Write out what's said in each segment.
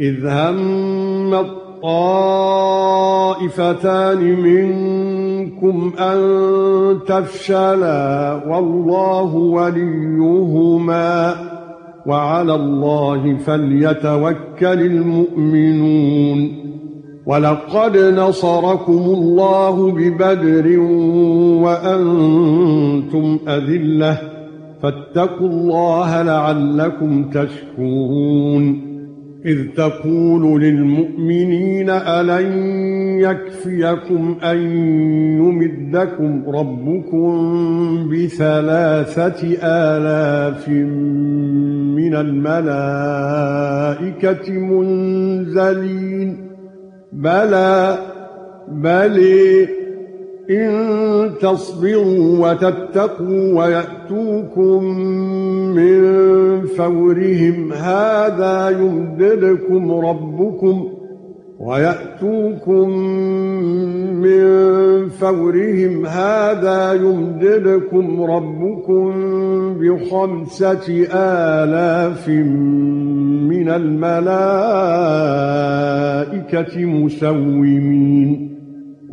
إذ هم الطائفتان منكم أن تفشلا والله وليهما وعلى الله فليتوكل المؤمنون ولقد نصركم الله ببدر وأنتم أذلة فاتقوا الله لعلكم تشكرون إذ تقول للمؤمنين ألن يكفيكم أن يمدكم ربكم بثلاثة آلاف من الملائكة منزلين. بلى بل إن تصبروا وتتقوا ويأتوكم من فورهم هذا يمددكم ربكم ويأتوكم من فورهم هذا يمددكم ربكم بخمسة آلاف من الملائكة مسومين.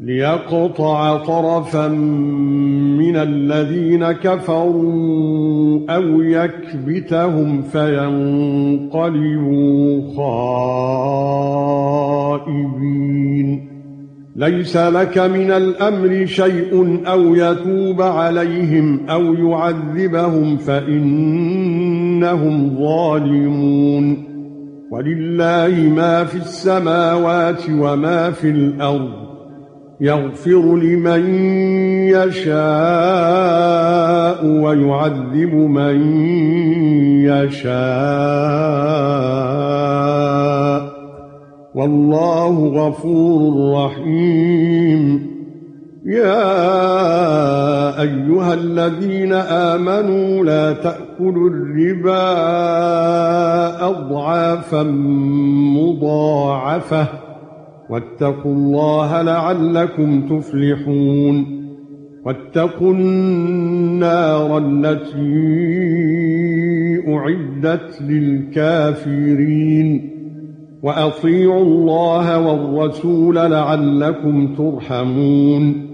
ليقطع طرفا من الذين كفروا أو يكبتهم فينقلبوا خائبين. ليس لك من الأمر شيء أو يتوب عليهم أو يعذبهم فإنهم ظالمون. ولله ما في السماوات وما في الأرض. يغفر لمن يشاء ويعذب من يشاء. والله غفور رحيم. يا أيها الذين آمنوا لا تأكلوا الربا اضعافا مضاعفة. واتقوا الله لعلكم تفلحون. واتقوا النار التي أعدت للكافرين. وأطيعوا الله والرسول لعلكم ترحمون.